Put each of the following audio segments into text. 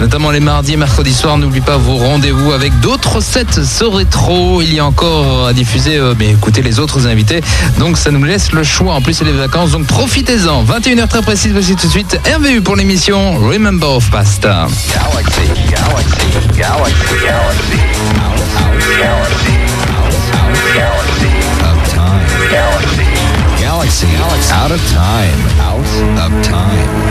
notamment les mardis et mercredis soirs. N'oubliez pas vos rendez-vous avec d'autres sets ce rétro. Il y a encore à diffuser, euh, mais écoutez les autres invités. Donc ça nous laisse le choix. En plus, c'est les vacances, donc profitez-en. 21h très précise, voici tout de suite RVU pour l'émission Remember of Past. Galaxy, galaxy, galaxy, galaxy, galaxy, time, galaxy, galaxy, out of time.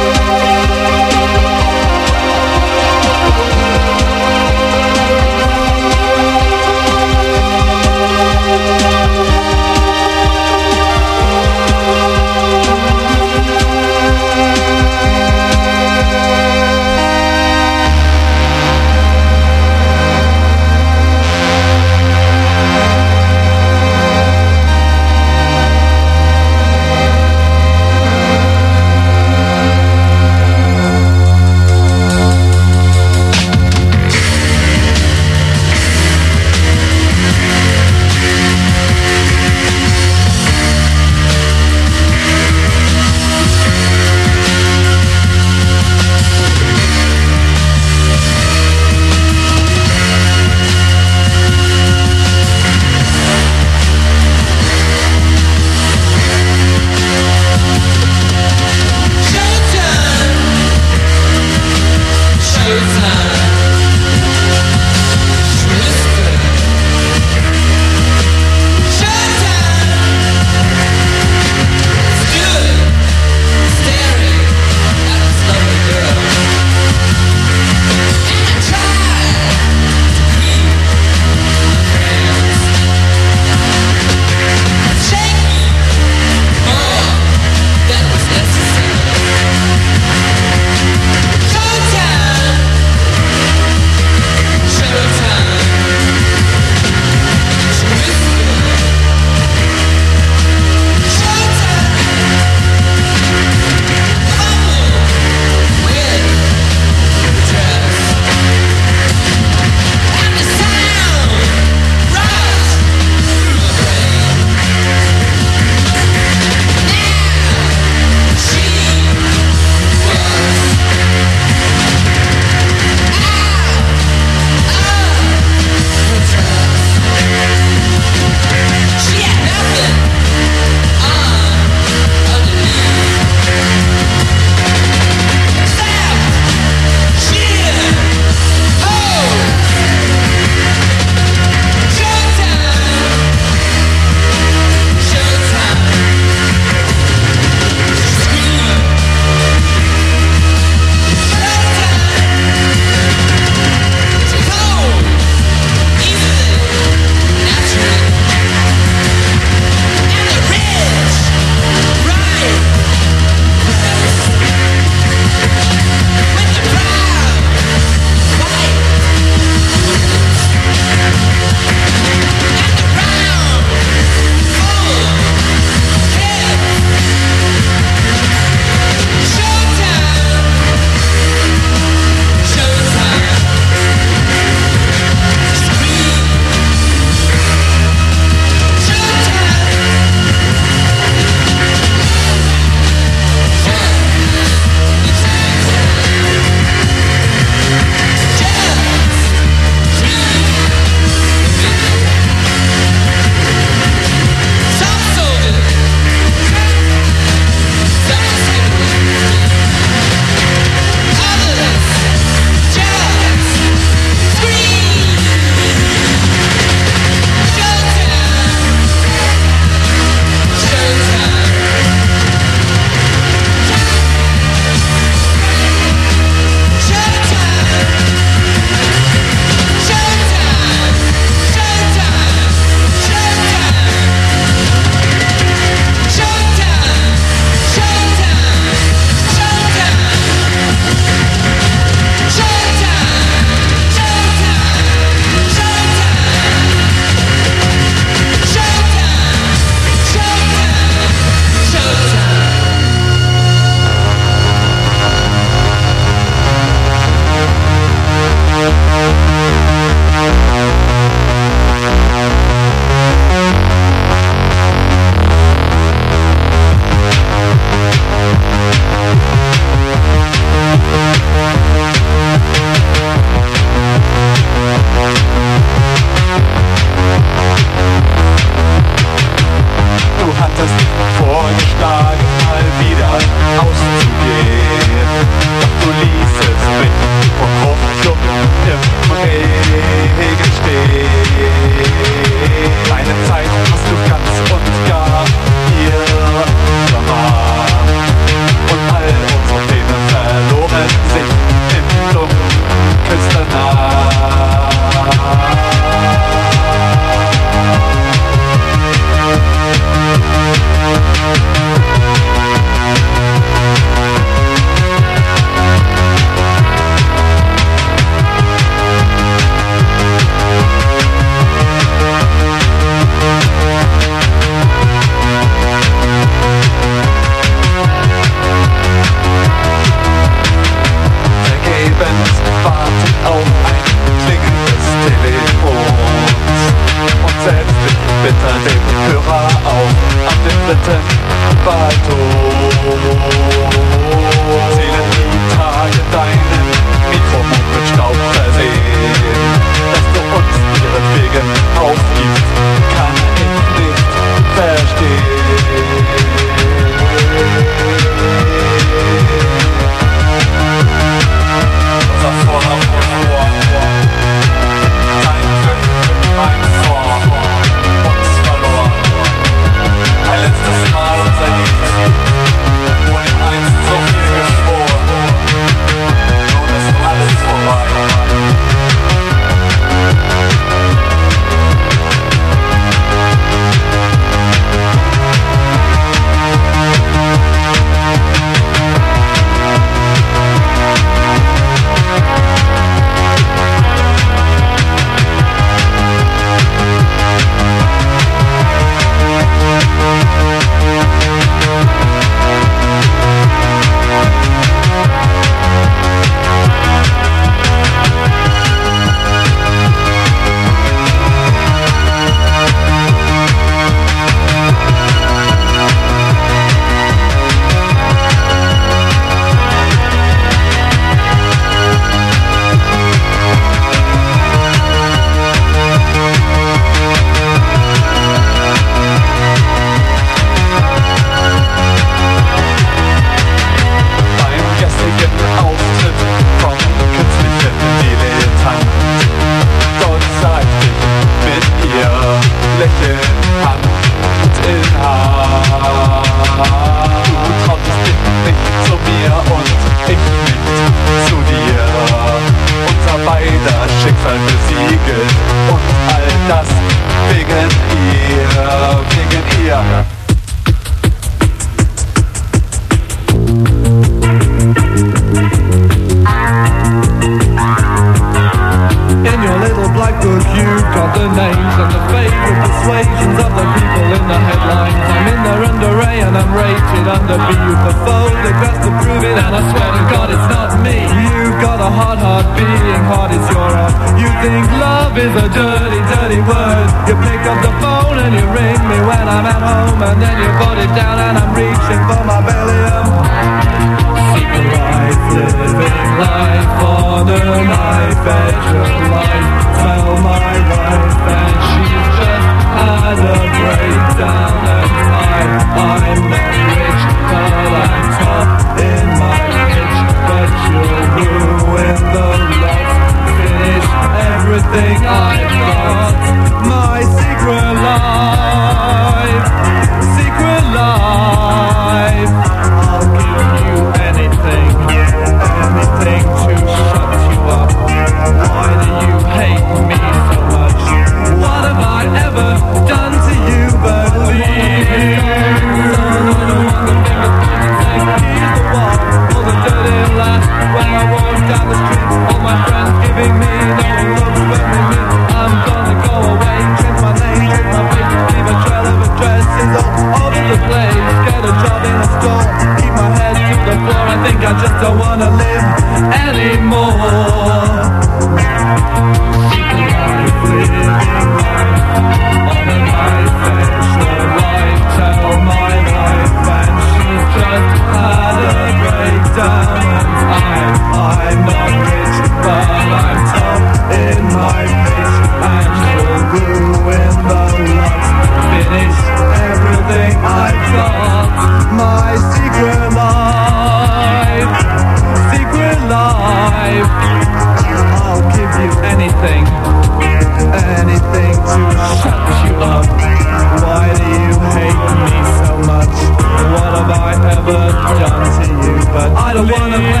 To you? But I don't wanna